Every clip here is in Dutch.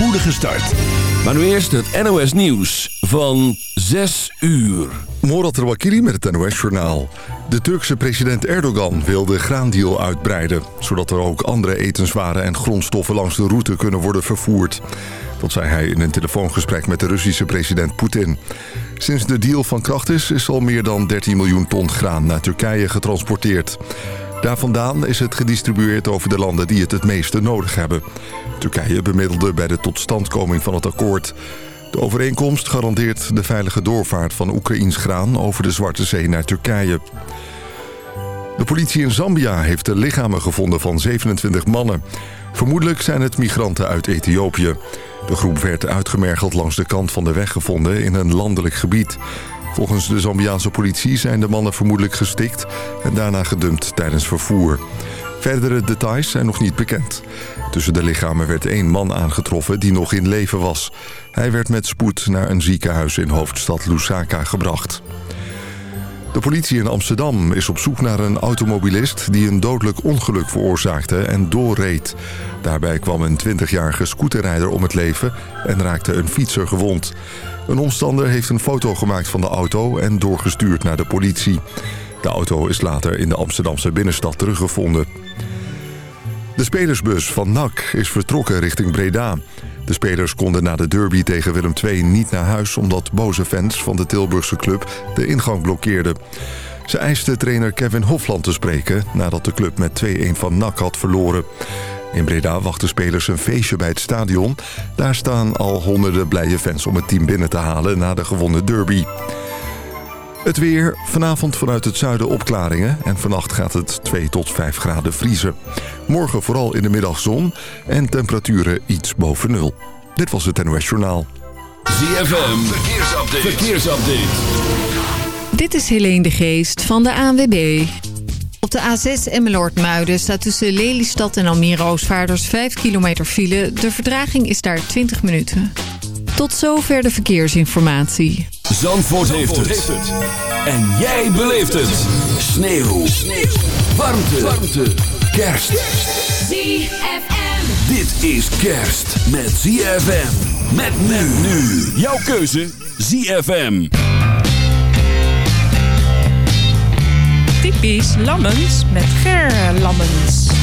spoedige start. Maar nu eerst het NOS Nieuws van 6 uur. Morat Rouakili met het NOS-journaal. De Turkse president Erdogan wil de graandeal uitbreiden... zodat er ook andere etenswaren en grondstoffen langs de route kunnen worden vervoerd. Dat zei hij in een telefoongesprek met de Russische president Poetin. Sinds de deal van kracht is, is al meer dan 13 miljoen ton graan naar Turkije getransporteerd. Daar vandaan is het gedistribueerd over de landen die het het meeste nodig hebben. Turkije bemiddelde bij de totstandkoming van het akkoord. De overeenkomst garandeert de veilige doorvaart van Oekraïns graan over de Zwarte Zee naar Turkije. De politie in Zambia heeft de lichamen gevonden van 27 mannen. Vermoedelijk zijn het migranten uit Ethiopië. De groep werd uitgemergeld langs de kant van de weg gevonden in een landelijk gebied. Volgens de Zambiaanse politie zijn de mannen vermoedelijk gestikt... en daarna gedumpt tijdens vervoer. Verdere details zijn nog niet bekend. Tussen de lichamen werd één man aangetroffen die nog in leven was. Hij werd met spoed naar een ziekenhuis in hoofdstad Lusaka gebracht. De politie in Amsterdam is op zoek naar een automobilist... die een dodelijk ongeluk veroorzaakte en doorreed. Daarbij kwam een 20-jarige scooterrijder om het leven... en raakte een fietser gewond. Een omstander heeft een foto gemaakt van de auto... en doorgestuurd naar de politie. De auto is later in de Amsterdamse binnenstad teruggevonden. De spelersbus van NAC is vertrokken richting Breda. De spelers konden na de derby tegen Willem II niet naar huis... omdat boze fans van de Tilburgse club de ingang blokkeerden. Ze eisten trainer Kevin Hofland te spreken... nadat de club met 2-1 van NAC had verloren. In Breda wachten spelers een feestje bij het stadion. Daar staan al honderden blije fans om het team binnen te halen na de gewonnen derby. Het weer. Vanavond vanuit het zuiden opklaringen. En vannacht gaat het 2 tot 5 graden vriezen. Morgen vooral in de middag zon. En temperaturen iets boven nul. Dit was het NOS Journaal. ZFM. Verkeersupdate. Verkeersupdate. Dit is Helene de Geest van de ANWB. Op de A6 Emmeloord-Muiden staat tussen Lelystad en Almere Oostvaarders 5 kilometer file. De verdraging is daar 20 minuten. Tot zover de verkeersinformatie. Zandvoort, heeft, het. En jij beleeft het. Sneeuw. Sneeuw. Warmte. Warmte. Kerst. ZFM. Dit is kerst met ZFM. Met men nu. Jouw keuze ZFM. Typisch Lammens met Ger Lammens.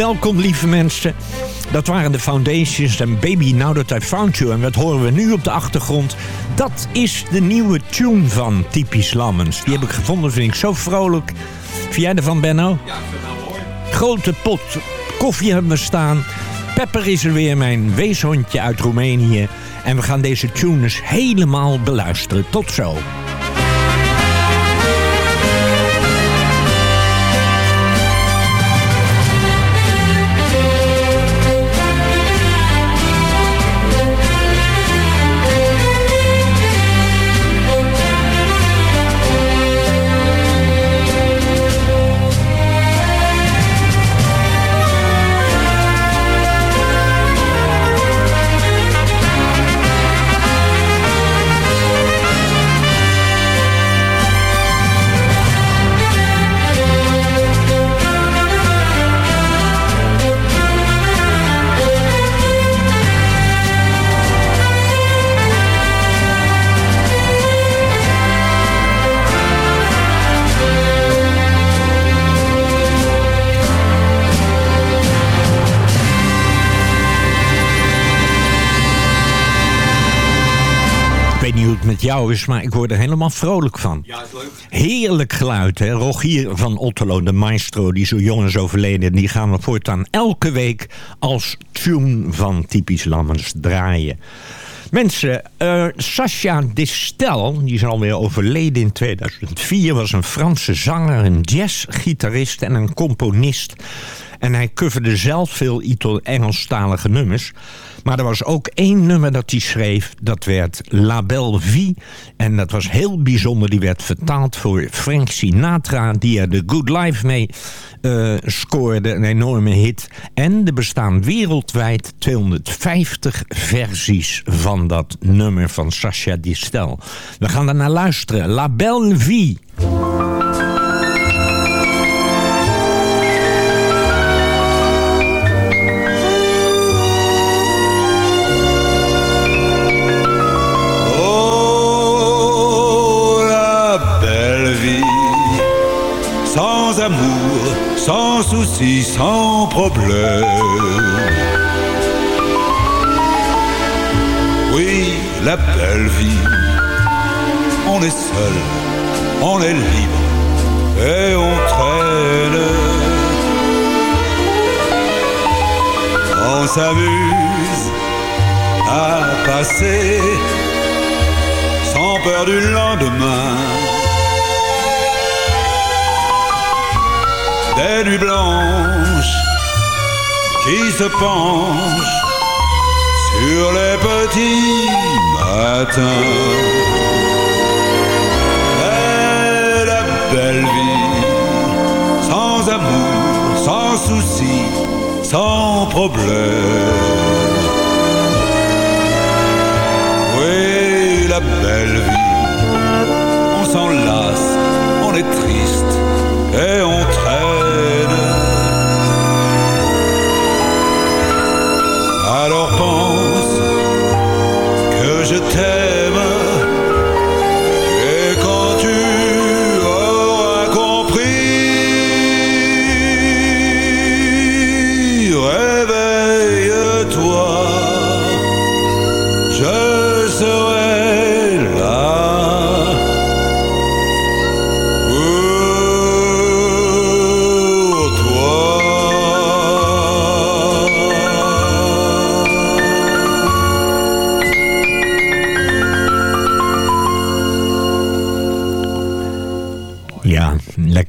Welkom lieve mensen. Dat waren de Foundations en Baby Now That I Found You. En wat horen we nu op de achtergrond? Dat is de nieuwe tune van Typisch Lammens. Die heb ik gevonden, vind ik zo vrolijk. Vind jij ervan, Benno? Ja, mooi. Grote pot koffie hebben we staan. Pepper is er weer, mijn weeshondje uit Roemenië. En we gaan deze tunes helemaal beluisteren. Tot zo. Jou is, maar ik word er helemaal vrolijk van. Ja, is leuk. Heerlijk geluid, hè? Rogier van Otterlo, de maestro, die zo jong is overleden... die gaan we voortaan elke week als tune van Typisch Lammens draaien. Mensen, uh, Sascha Distel, die is alweer overleden in 2004... was een Franse zanger, een jazzgitarist en een componist... En hij coverde zelf veel Engelstalige nummers. Maar er was ook één nummer dat hij schreef. Dat werd La Belle Vie. En dat was heel bijzonder. Die werd vertaald voor Frank Sinatra. Die er de Good Life mee uh, scoorde. Een enorme hit. En er bestaan wereldwijd 250 versies van dat nummer van Sascha Distel. We gaan er naar luisteren. La Belle Vie. Sans problème. Oui, la belle vie, on est seul, on est libre et on traîne. On s'amuse à passer sans peur du lendemain des nuits blanches qui se penchent sur les petits matins. Et la belle vie, sans amour, sans souci, sans problème. Oui, la belle vie, on s'enlace, on est triste et on je t'aime.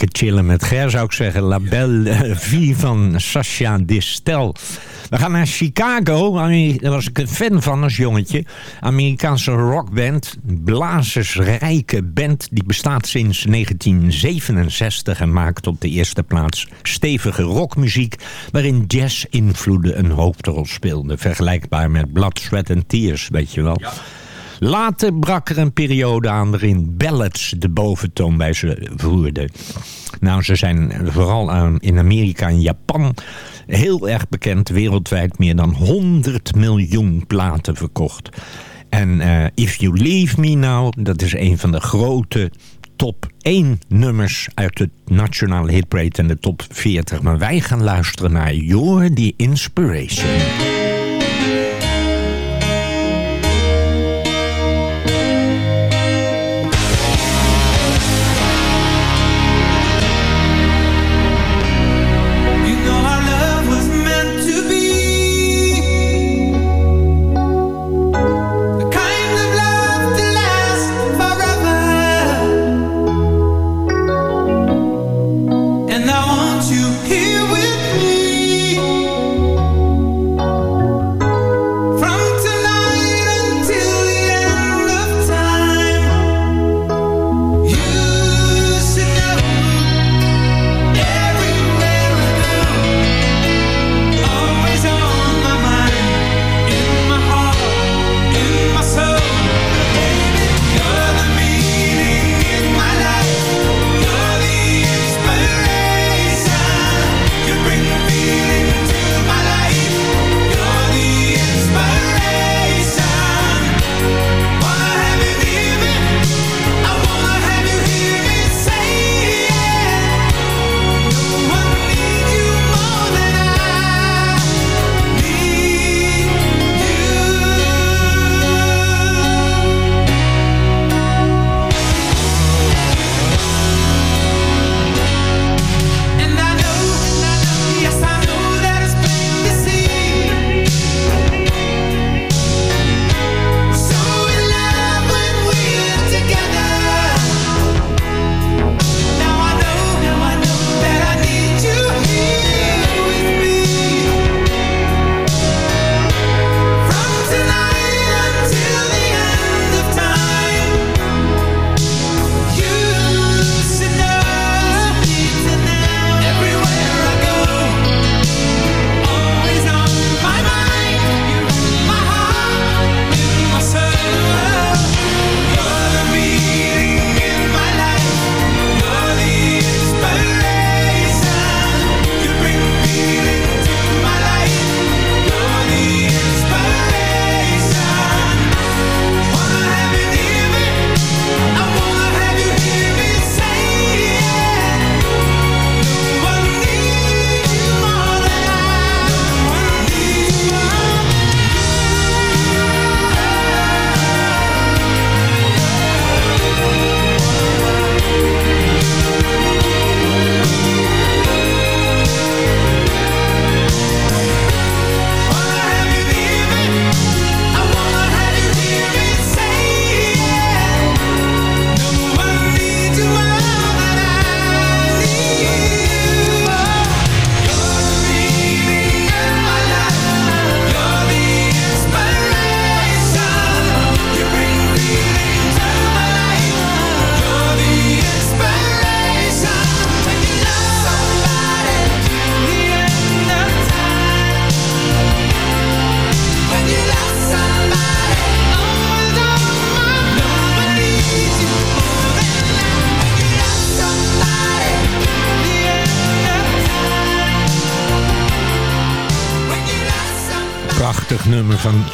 Chillen met Ger, zou ik zeggen. La Belle Vie van Sascha Distel. We gaan naar Chicago. Daar was ik een fan van als jongetje. Amerikaanse rockband. Blazersrijke band. Die bestaat sinds 1967 en maakt op de eerste plaats stevige rockmuziek. Waarin jazz-invloeden een hoofdrol speelden. Vergelijkbaar met Blood, Sweat and Tears, weet je wel. Ja. Later brak er een periode aan waarin ballads de boventoon bij ze voerden. Nou, ze zijn vooral in Amerika en Japan heel erg bekend. Wereldwijd meer dan 100 miljoen platen verkocht. En uh, If You Leave Me Now, dat is een van de grote top 1 nummers uit de nationale hitparade en de top 40. Maar wij gaan luisteren naar Your the Inspiration.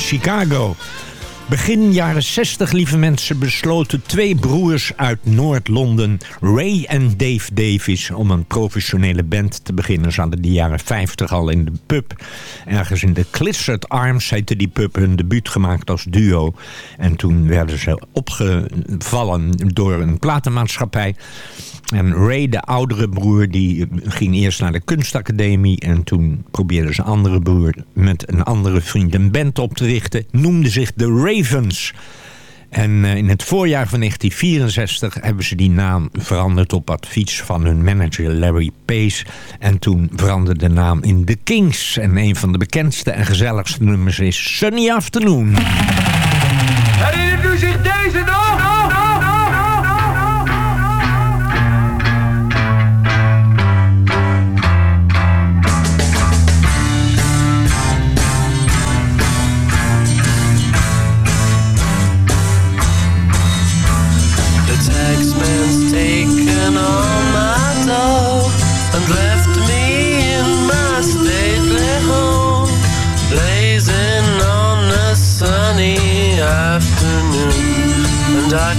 Chicago. Begin jaren 60, lieve mensen, besloten twee broers uit Noord-Londen... Ray en Dave Davies om een professionele band te beginnen. Ze hadden die jaren 50 al in de pub. Ergens in de Clifford Arms heette die pub hun debuut gemaakt als duo. En toen werden ze opgevallen door een platenmaatschappij... En Ray, de oudere broer, die ging eerst naar de kunstacademie... en toen probeerde zijn andere broer met een andere vriend een band op te richten. Noemde zich The En eh, in het voorjaar van 1964 hebben ze die naam veranderd op advies van hun manager Larry Pace. En toen veranderde de naam in The Kings. En een van de bekendste en gezelligste nummers is Sunny Afternoon. Herinnert u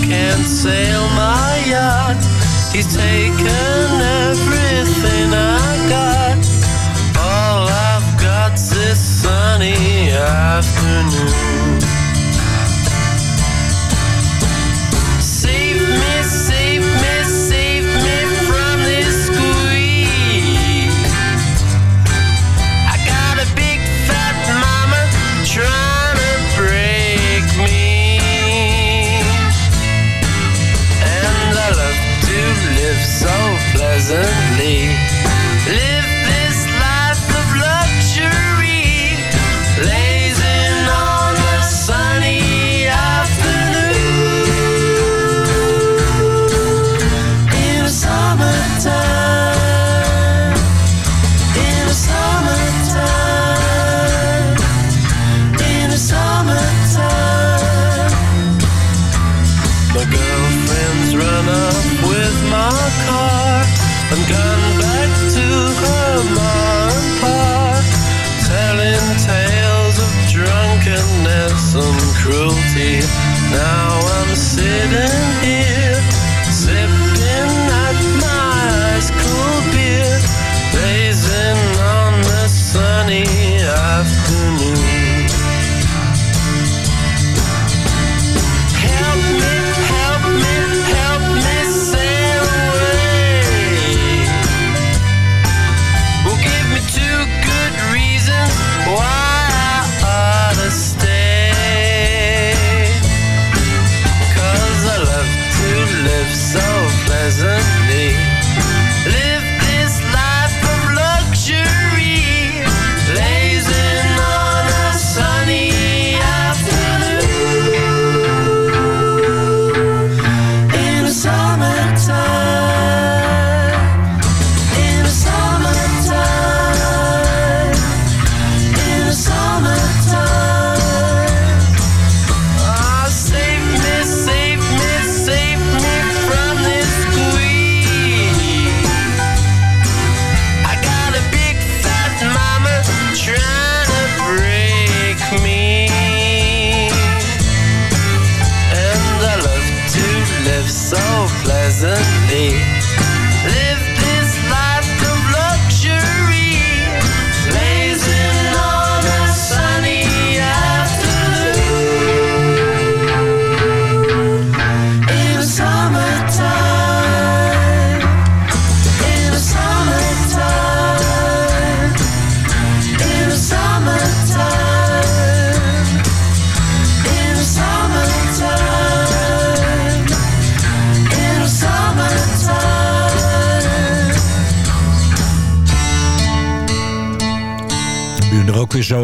can't sail my yacht. He's taken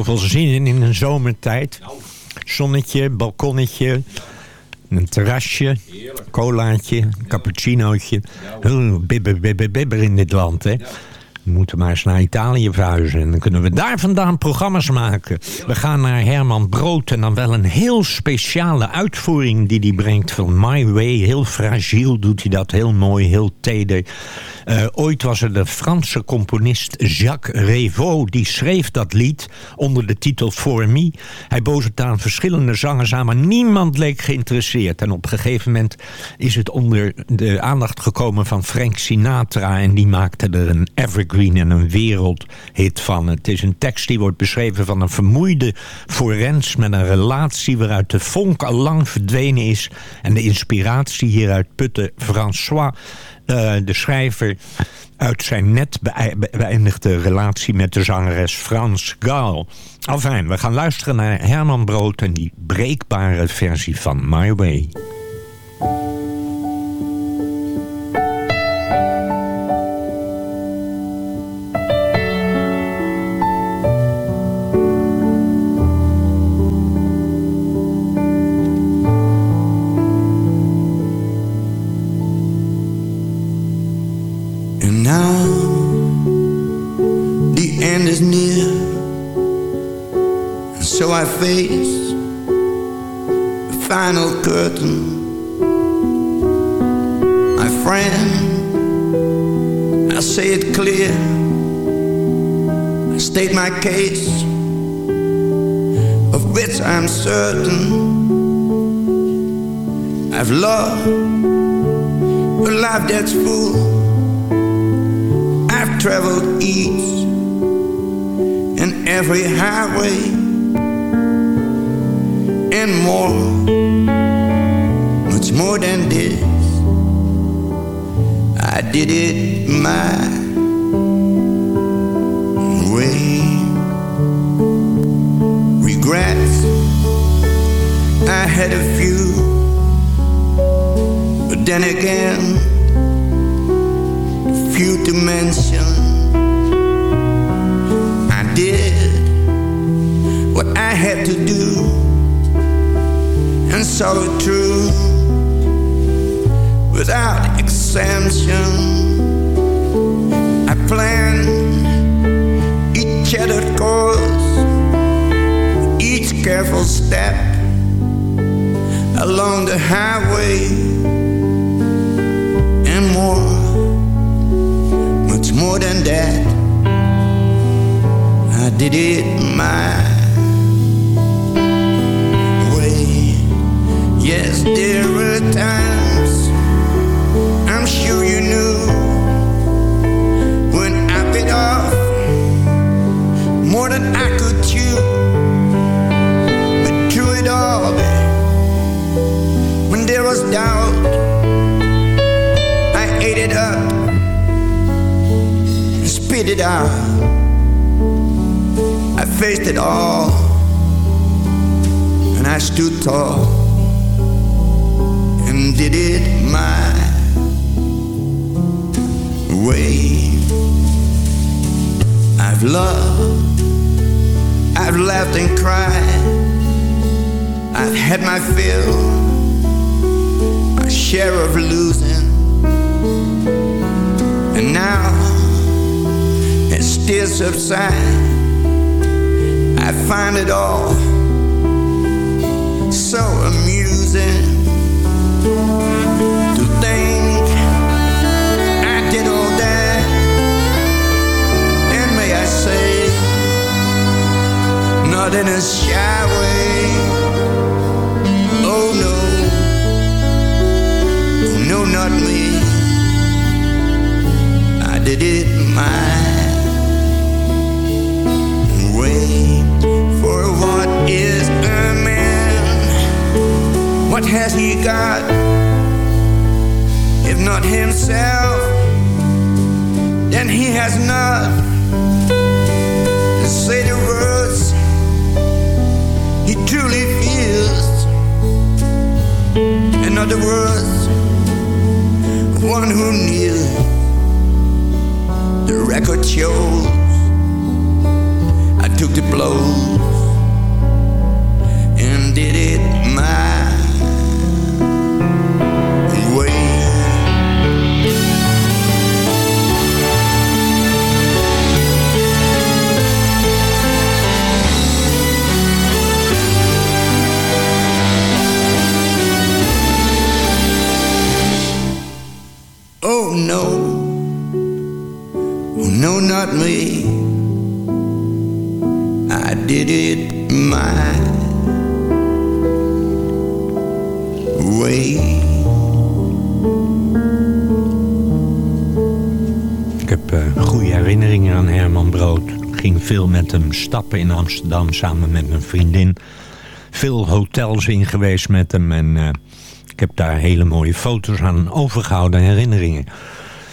zoveel zin in een zomertijd? Zonnetje, balkonnetje, een terrasje, colaatje, cappuccinootje. Bibber, bibber, bibber in dit land, hè? We moeten maar eens naar Italië verhuizen. En dan kunnen we daar vandaan programma's maken. We gaan naar Herman Brood. En dan wel een heel speciale uitvoering die hij brengt van My Way. Heel fragiel doet hij dat. Heel mooi, heel teder. Eh, ooit was er de Franse componist Jacques Revaux. Die schreef dat lied onder de titel For Me. Hij bood het aan verschillende zangers aan. Maar niemand leek geïnteresseerd. En op een gegeven moment is het onder de aandacht gekomen van Frank Sinatra. En die maakte er een evergreen en een wereldhit van. Het is een tekst die wordt beschreven van een vermoeide forens... met een relatie waaruit de vonk al lang verdwenen is. En de inspiratie hieruit putte François... eh, de schrijver uit zijn net beëi- beëindigde relatie met de zangeres Frans Gaal. Enfin, we gaan luisteren naar Herman Brood en die breekbare versie van My Way. Clear, I state my case, of which I'm certain. I've loved a life that's full. I've traveled each and every highway and more, much more than this. I did it my Regrets, I had a few, but then again, few to mention. I did what I had to do and saw it through without exemption. I planned each shattered course, careful step along the highway, and more, much more than that. I did it my way. Yes, there were times I'm sure you knew when I bit off more than I when there was doubt, I ate it up and spit it out. I faced it all and I stood tall and did it my way. I've loved, I've laughed and cried, I've had my fill, my share of losing, and now it still subsides. I find it all so amusing to think I did all that. And may I say, not in a shy What has he got? If not himself, then he has not to say the words he truly feels. In other words, one who kneels. The record shows I took the blows and did it no, oh no, not me. I did it my way. Ik heb eh, goede herinneringen aan Herman Brood. Ging veel met hem stappen in Amsterdam samen met mijn vriendin. Veel hotels in geweest met hem en eh, heb daar hele mooie foto's aan overgehouden herinneringen.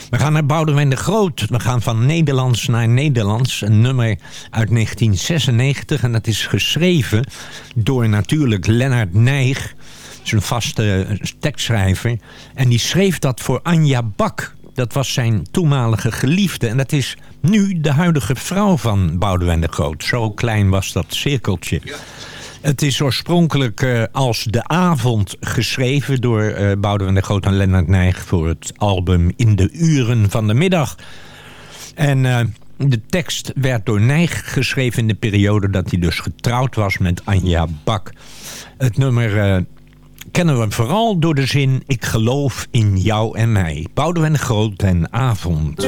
We gaan naar Boudewijn de Groot. We gaan van Nederlands naar Nederlands. Een nummer uit 1996 en dat is geschreven door natuurlijk Lennart Nijg. Zijn vaste tekstschrijver. En die schreef dat voor Anja Bak. Dat was zijn toenmalige geliefde. En dat is nu de huidige vrouw van Boudewijn de Groot. Zo klein was dat cirkeltje. Het is oorspronkelijk uh, als De Avond geschreven door uh, Boudewijn de Groot en Lennart Nijg... voor het album In de Uren van de Middag. En uh, de tekst werd door Nijg geschreven in de periode dat hij dus getrouwd was met Anja Bak. Het nummer kennen we vooral door de zin... Ik geloof in jou en mij. Boudewijn de Groot en Avond.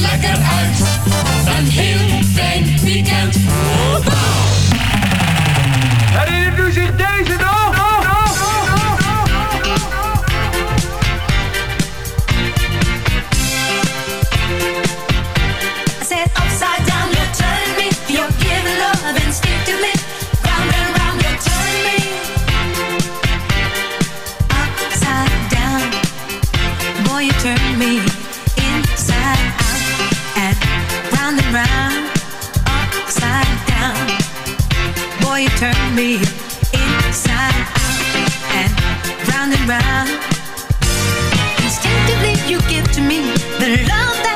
lekker uit. Een heel fijn weekend. Turn me inside out and round and round. Instinctively, you give to me the love that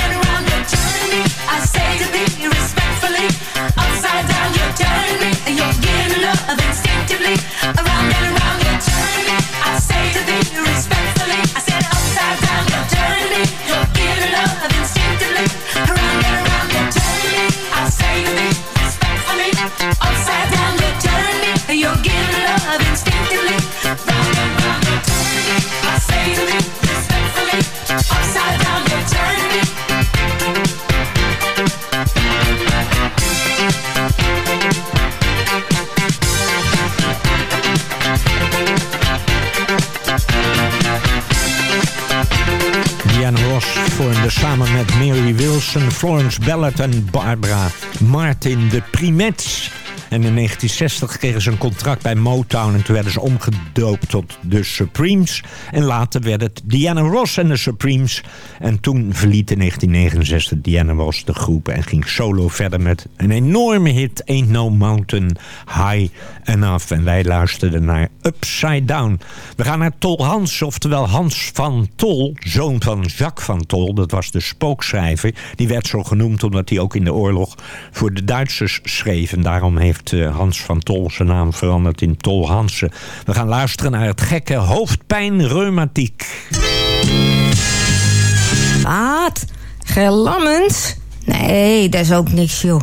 Florence Ballard en Barbara Martin de Primets. En in 1960 kregen ze een contract bij Motown en toen werden ze omgedoopt tot de Supremes. En later werd het Diana Ross en de Supremes. En toen verliet in 1969 Diana Ross de groep en ging solo verder met een enorme hit, Ain't No Mountain High Enough. En wij luisterden naar Upside Down. We gaan naar Tol Hans, oftewel Hans van Tol, zoon van Jacques van Tol. Dat was de spookschrijver. Die werd zo genoemd omdat hij ook in de oorlog voor de Duitsers schreef. En daarom heeft eh, Hans van Tol zijn naam veranderd in Tol Hansen. We gaan luisteren naar het gekke hoofdpijn reumatiek. Wat? Gelammend? Nee, dat is ook niks, joh.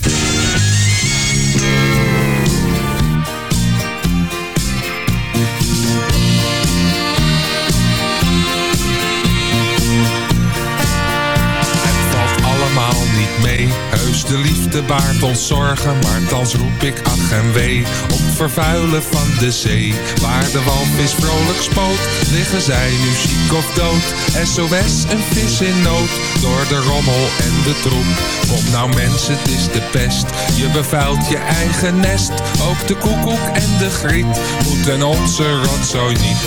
De liefde baart ons zorgen. Maar thans roep ik ach en wee. Op vervuilen van de zee. Waar de walvis vrolijk spoot. Liggen zij nu ziek of dood. SOS, een vis in nood. Door de rommel en de troep. Kom nou mensen, het is de pest. Je bevuilt je eigen nest. Ook de koekoek en de griet. Moeten onze rotzooi niet.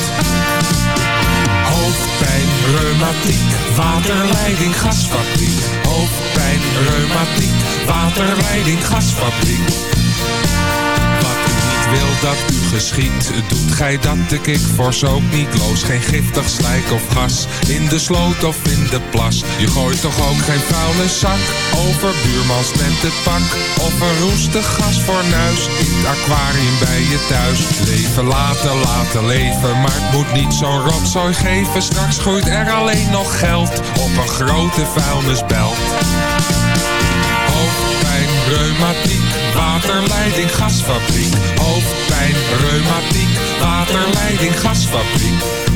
Hoofdpijn, reumatiek, waterleiding, gasfabriek. Hoofdpijn, reumatiek, waterleiding, gasfabriek. Wat u niet wil dat u geschiet, doet gij dat de kik fors ook niet. Loos geen giftig slijk of gas, in de sloot of in de plas. Je gooit toch ook geen vuile zak, over buurmans pak. Of een roestig gasfornuis, in het aquarium bij je thuis. Leven laten, laten leven, maar het moet niet zo'n rotzooi geven. Straks groeit er alleen nog geld op een grote vuilnisbelt. Reumatiek, waterleiding, gasfabriek. Hoofdpijn, reumatiek, waterleiding, gasfabriek.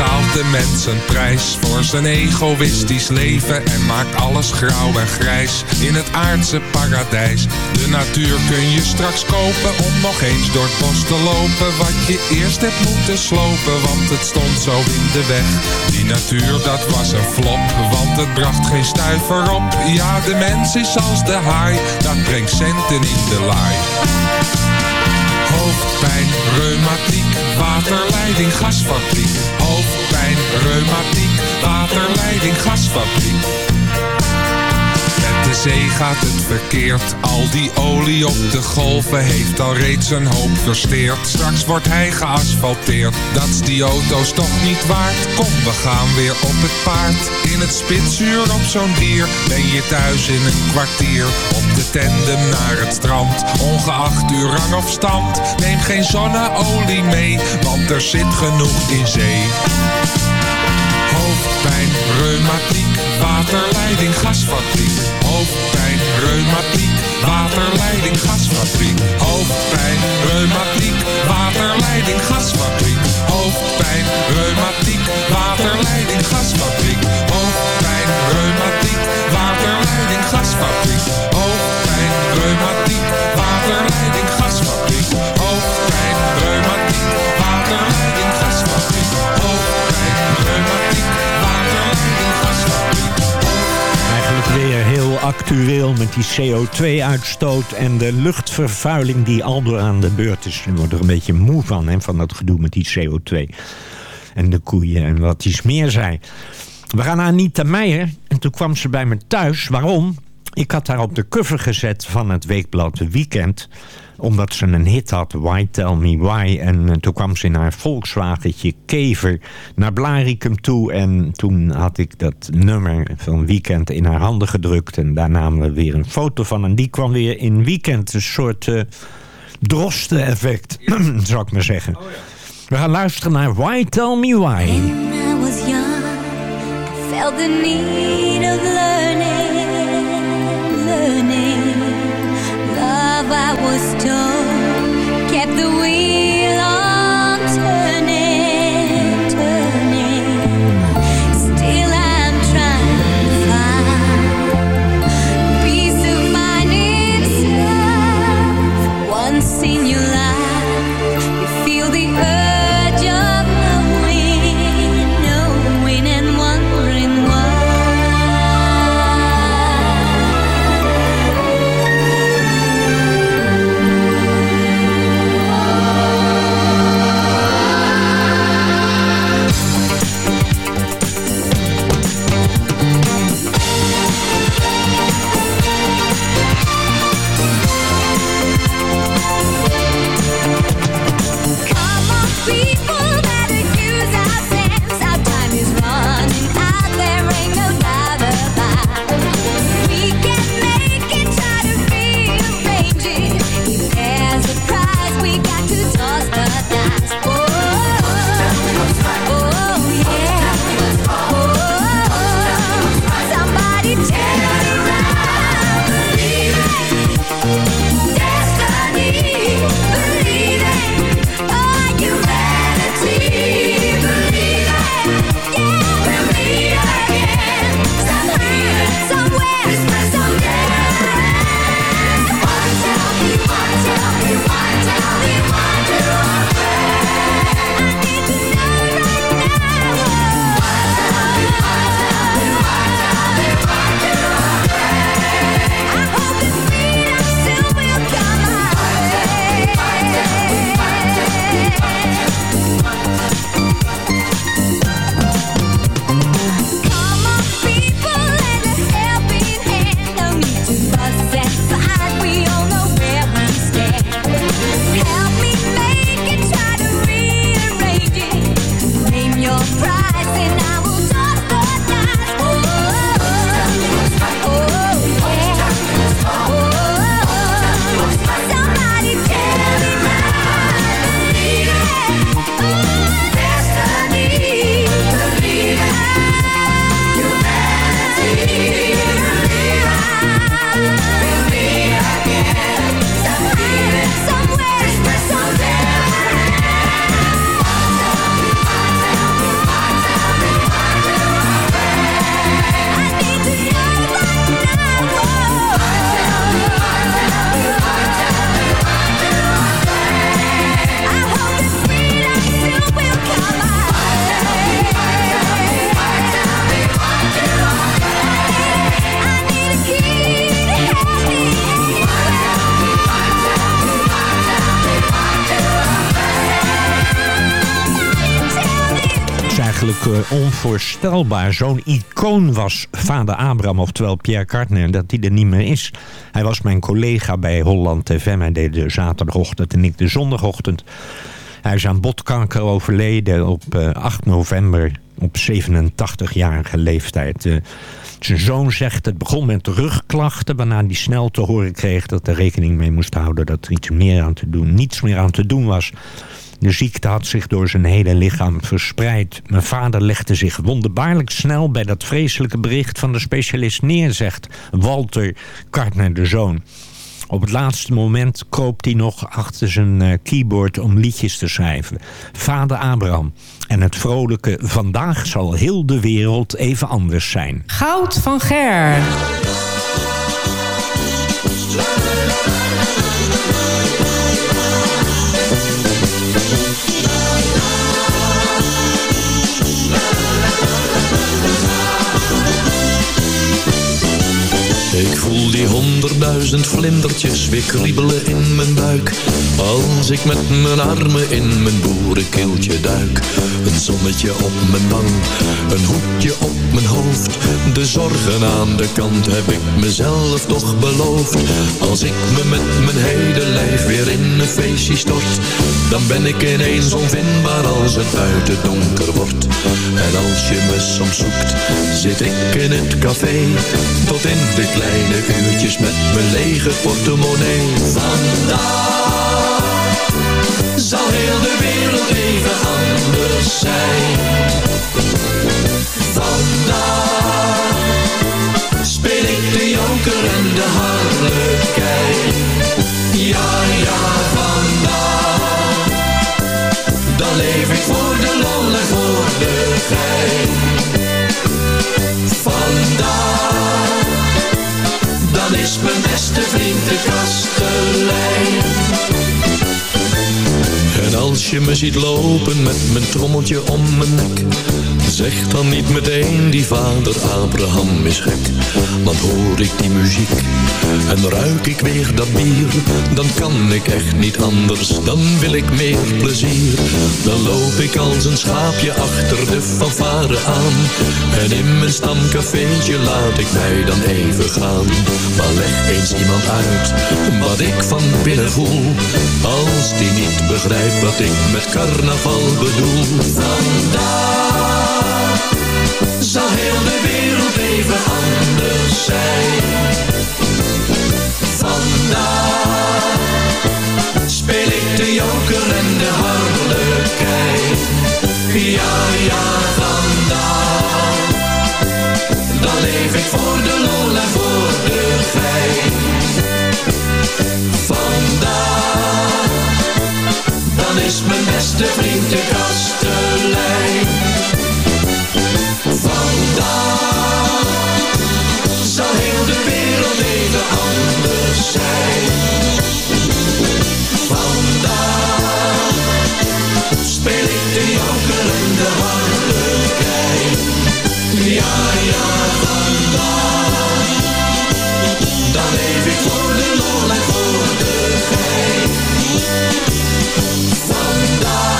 Betaalt de mens een prijs voor zijn egoïstisch leven en maakt alles grauw en grijs in het aardse paradijs. De natuur kun je straks kopen om nog eens door het bos te lopen. Wat je eerst hebt moeten slopen, want het stond zo in de weg. Die natuur, dat was een flop, want het bracht geen stuiver op. Ja, de mens is als de haai, dat brengt centen in de laai. Hoofdpijn, reumatiek, waterleiding, gasfabriek. Hoofdpijn, reumatiek, waterleiding, gasfabriek. Zee gaat het verkeerd. Al die olie op de golven heeft al reeds een hoop versteerd. Straks wordt hij geasfalteerd. Dat is die auto's toch niet waard. Kom, we gaan weer op het paard. In het spitsuur op zo'n dier ben je thuis in een kwartier. Op de tandem naar het strand. Ongeacht uw rang of stand. Neem geen zonneolie mee, want er zit genoeg in zee. Hoofdpijn, reumatiek, waterleiding, gasfabriek. Hoofdpijn, reumatiek, waterleiding, gasfabriek. Hoofdpijn, reumatiek, waterleiding, gasfabriek. Hoofdpijn, reumatiek, waterleiding, gasfabriek. Hoofdpijn, reumatiek, waterleiding, gasfabriek. Hoofdpijn, reumatiek, waterleiding, gasfabriek. Hoofdpijn, reumatiek, waterleiding. Weer heel actueel met die CO2-uitstoot en de luchtvervuiling die al door aan de beurt is. Je wordt er een beetje moe van, hè, van dat gedoe met die CO2. En de koeien en wat iets meer zei. We gaan naar Anita Meijer en toen kwam ze bij me thuis. Waarom? Ik had haar op de cover gezet van het weekblad Weekend omdat ze een hit had, Why Tell Me Why. En eh, toen kwam ze in haar Volkswagentje Kever naar Blarikum toe. En toen had ik dat nummer van Weekend in haar handen gedrukt. En daar namen we weer een foto van. En die kwam weer in Weekend. Een soort uh, drosten-effect, zou ik maar zeggen. We gaan luisteren naar Why Tell Me Why. When I was young, I felt the need of learning, learning. Love, I was onvoorstelbaar. Zo'n icoon was vader Abraham, oftewel Pierre Cartner, dat hij er niet meer is. Hij was mijn collega bij Holland TV. Hij deed de zaterdagochtend en ik de zondagochtend. Hij is aan botkanker overleden op eh, 8 november op 87-jarige leeftijd. Eh, zijn zoon zegt het begon met rugklachten... waarna hij snel te horen kreeg dat er rekening mee moest houden... dat er iets meer aan te doen, niets meer aan te doen was. De ziekte had zich door zijn hele lichaam verspreid. Mijn vader legde zich wonderbaarlijk snel... bij dat vreselijke bericht van de specialist neer, zegt Walter Kartner, de zoon. Op het laatste moment kroop hij nog achter zijn eh, keyboard om liedjes te schrijven. Vader Abraham. En het vrolijke vandaag zal heel de wereld even anders zijn. Goud van Ger. Ik voel die honderdduizend vlindertjes weer kriebelen in mijn buik. Als ik met mijn armen in mijn boerenkeeltje duik. Een zonnetje op mijn wang, een hoedje op mijn hoofd. De zorgen aan de kant heb ik mezelf toch beloofd. Als ik me met mijn hele lijf weer in een feestje stort Dan ben ik ineens onvindbaar als het buiten donker wordt. En als je me soms zoekt, zit ik in het café Tot in de kleine uurtjes met mijn lege portemonnee. Vandaag zal heel de wereld even anders zijn. Vandaag speel ik de joker en de harlekijn. Ja, ja, vandaag dan leef ik voor de lol en voor de gein. Is mijn beste vriend de kastelein. En als je me ziet lopen met mijn trommeltje om mijn nek Zeg dan niet meteen die vader Abraham is gek. Want hoor ik die muziek en ruik ik weer dat bier. Dan kan ik echt niet anders, dan wil ik meer plezier. Dan loop ik als een schaapje achter de fanfare aan. En in mijn stamcafeetje laat ik mij dan even gaan. Maar leg eens iemand uit wat ik van binnen voel. Als die niet begrijpt wat ik met carnaval bedoel. Vandaag zal heel de wereld even anders zijn. Vandaag speel ik de joker en de harlekijn. Ja, ja, vandaag dan leef ik voor de lol en voor de gein. Vandaag dan is mijn beste vriend de kastelein. Voor de lol en voor de gein. Vandaag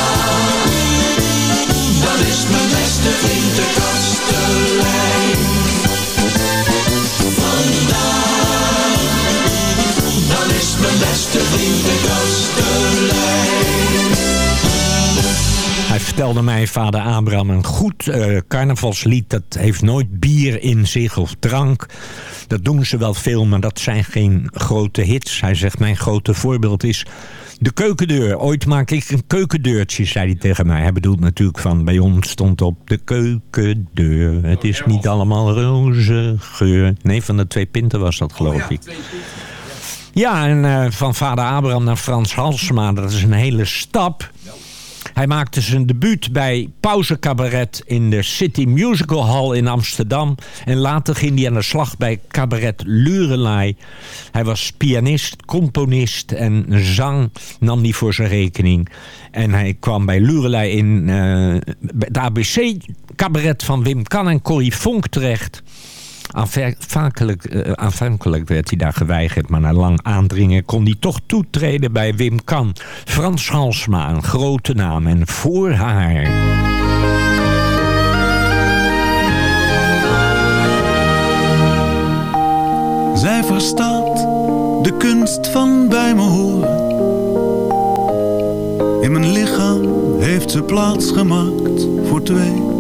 mijn beste vriend de kastelein. Hij vertelde mij, vader Abraham, een goed eh, carnavalslied... dat heeft nooit bier in zich of drank. Dat doen ze wel veel, maar dat zijn geen grote hits. Hij zegt, mijn grote voorbeeld is de keukendeur. Ooit maak ik een keukendeurtje, zei hij tegen mij. Hij bedoelt natuurlijk van, bij ons stond op de keukendeur. Het is niet allemaal roze geur. Nee, van de twee pinten was dat, geloof ik. Ja, en eh, van vader Abraham naar Frans Halsema, dat is een hele stap. Hij maakte zijn debuut bij Pauze Cabaret in de City Musical Hall in Amsterdam. En later ging hij aan de slag bij Cabaret Lurelei. Hij was pianist, componist en zang nam hij voor zijn rekening. En hij kwam bij Lurelei in uh, het ABC Cabaret van Wim Kan en Corrie Vonk terecht. Aanvankelijk, eh, aanvankelijk werd hij daar geweigerd, maar na lang aandringen kon hij toch toetreden bij Wim Kan. Frans Halsma, een grote naam en voor haar... Zij verstaat de kunst van bij me horen. In mijn lichaam heeft ze plaats gemaakt voor twee.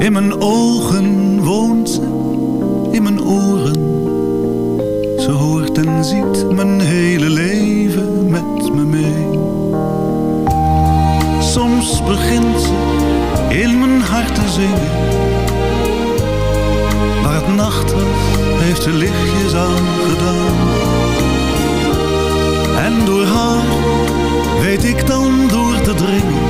In mijn ogen woont ze, in mijn oren. Ze hoort en ziet mijn hele leven met me mee. Soms begint ze in mijn hart te zingen. Maar het nacht heeft ze lichtjes aangedaan. En door haar weet ik dan door te dringen.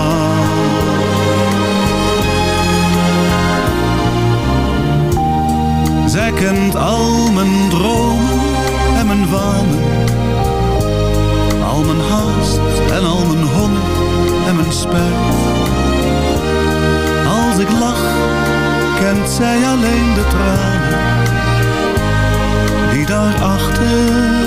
Zij kent al mijn dromen en mijn wanen. Al mijn haast en al mijn honger en mijn spijt. Als ik lach, kent zij alleen de tranen. Die daarachter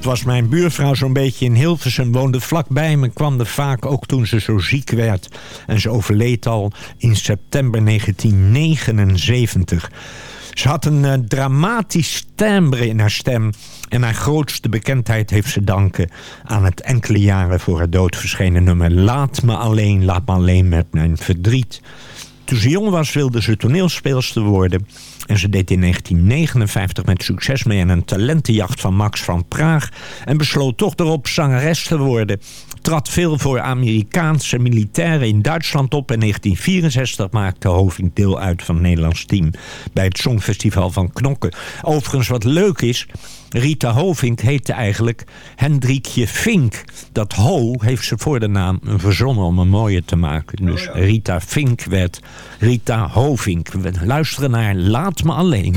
dat was mijn buurvrouw zo'n beetje in Hilversum. Woonde vlakbij me, kwam er vaak ook toen ze zo ziek werd. En ze overleed al in september 1979. Ze had een uh, dramatisch timbre in haar stem. En haar grootste bekendheid heeft ze danken aan het enkele jaren voor haar dood verschenen nummer Laat me alleen, laat me alleen met mijn verdriet. Toen ze jong was wilde ze toneelspeelster worden. En ze deed in 1959 met succes mee aan een talentenjacht van Max van Praag. En besloot toch erop zangeres te worden. Trad veel voor Amerikaanse militairen in Duitsland op. In 1964 maakte Hoving deel uit van het Nederlands team. Bij het Songfestival van Knokken. Overigens wat leuk is... Rita Hovink heette eigenlijk Hendrikje Vink. Dat Ho heeft ze voor de naam verzonnen om een mooie te maken. Dus Rita Vink werd Rita Hovink. We luisteren naar Laat me alleen.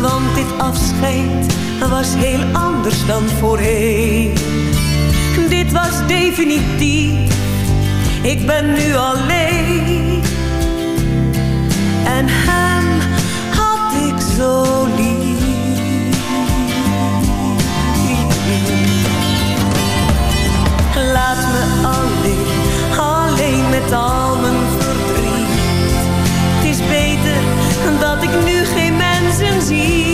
Want dit afscheid was heel anders dan voorheen. Dit was definitief, ik ben nu alleen. En hem had ik zo lief. Laat me alleen, alleen met al mijn mensen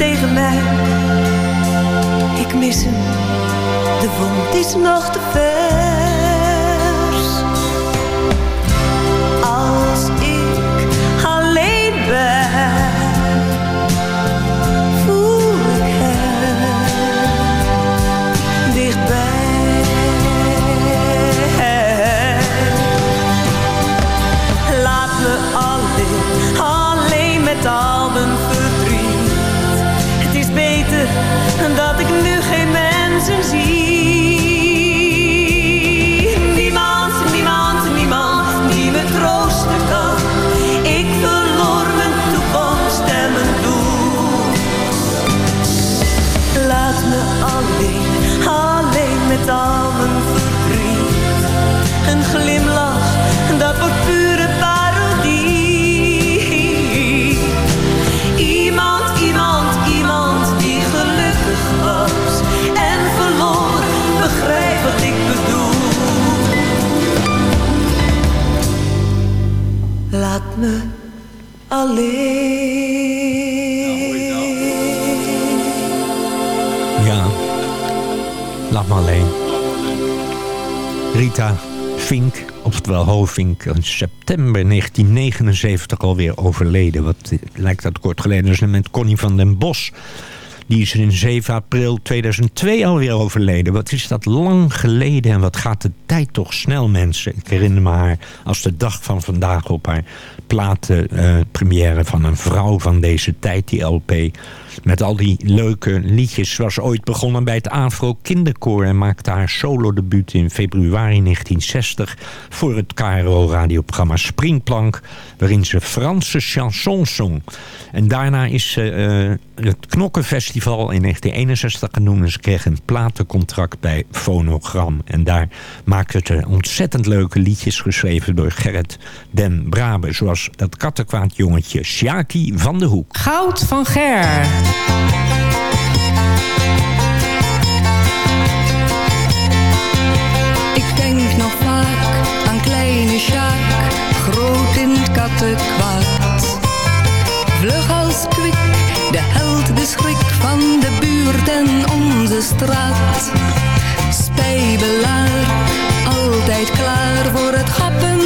tegen mij. Ik mis hem, de wond is nog te vers. Fink, oftewel Hovink, in september 1979 alweer overleden. Wat lijkt dat kort geleden is met Connie van den Bos. Die is in 7 april 2002 alweer overleden. Wat is dat lang geleden en wat gaat de tijd toch snel, mensen. Ik herinner me haar als de dag van vandaag op haar platenpremière van een vrouw van deze tijd, die LP. Met al die leuke liedjes. Was ooit begonnen bij het Afro Kinderkoor... en maakte haar solodebuut in februari 1960... voor het KRO-radioprogramma Springplank... waarin ze Franse chansons zong. En daarna is ze eh, het Knokkenfestival in 1961 genoemd... en ze kreeg een platencontract bij Phonogram. En daar maakte ze ontzettend leuke liedjes... geschreven door Gerrit den Brabe... zoals dat kattenkwaad jongetje Sjaki van de Hoek. Goud van Ger. Ik denk nog vaak aan kleine Sjaak, groot in het kattenkwaad. Vlug als kwik, de held, de schrik van de buurt en onze straat. Spijbelaar, altijd klaar voor het gappen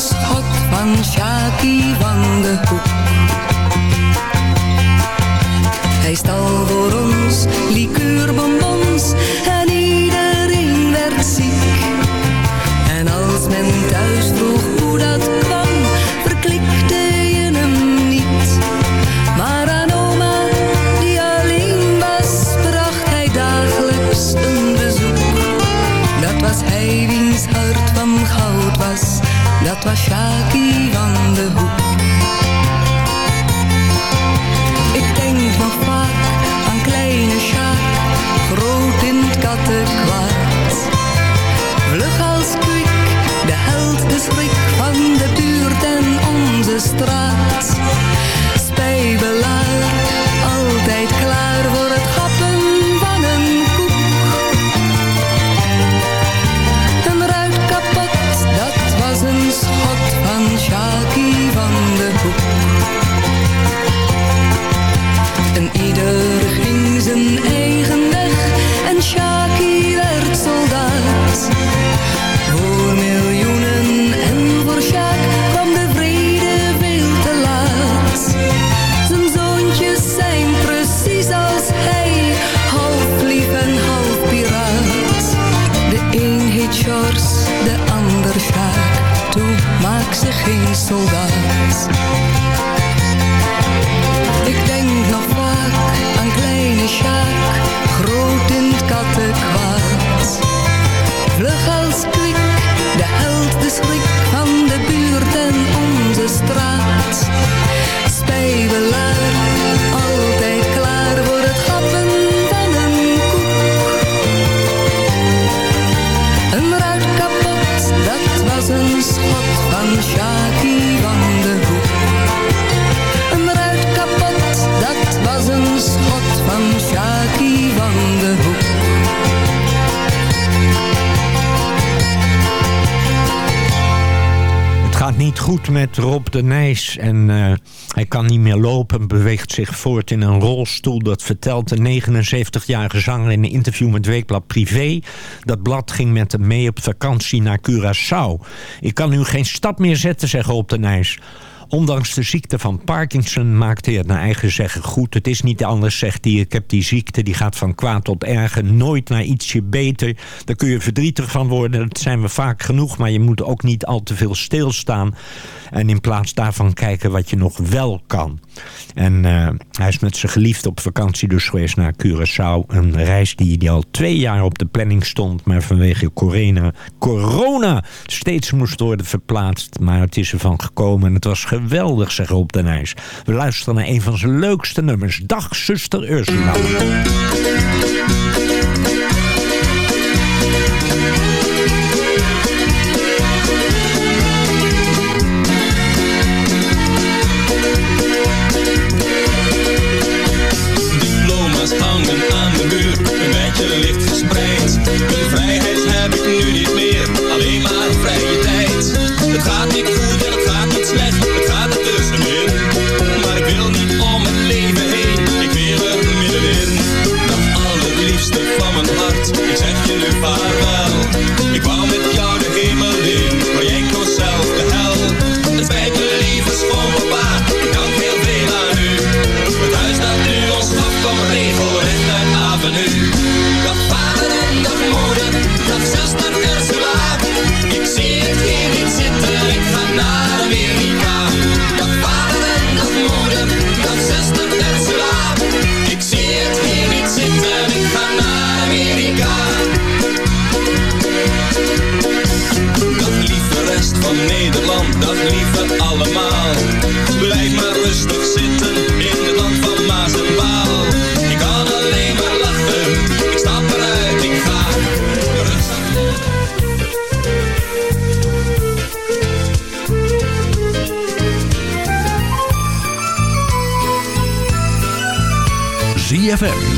een schot van Sjaki van de Hoek. Hij stal voor ons liqueurbonbons en iedereen werd ziek. En als men thuis dat was van de Hoek. Ik denk nog vaak aan kleine Sjaak, groot in het kattenkwaad. Vlug als kwik, de held, de schrik van de buurt en onze straat. Spijbelaar, de Nijs en eh, hij kan niet meer lopen, beweegt zich voort in een rolstoel. Dat vertelt de 79-jarige zanger in een interview met Weekblad Privé. Dat blad ging met hem mee op vakantie naar Curaçao. Ik kan nu geen stap meer zetten, zegt Rob de Nijs. Ondanks de ziekte van Parkinson maakt hij het naar eigen zeggen goed. Het is niet anders, zegt hij. Ik heb die ziekte, die gaat van kwaad tot erger. Nooit naar ietsje beter. Daar kun je verdrietig van worden. Dat zijn we vaak genoeg. Maar je moet ook niet al te veel stilstaan. En in plaats daarvan kijken wat je nog wel kan. En eh, hij is met zijn geliefde op vakantie dus geweest naar Curaçao. Een reis die, die al twee jaar op de planning stond. Maar vanwege corona, corona steeds moest worden verplaatst. Maar het is ervan gekomen. En het was geweldig, zegt Rob de Nijs. We luisteren naar een van zijn leukste nummers. Dag, zuster Ursula.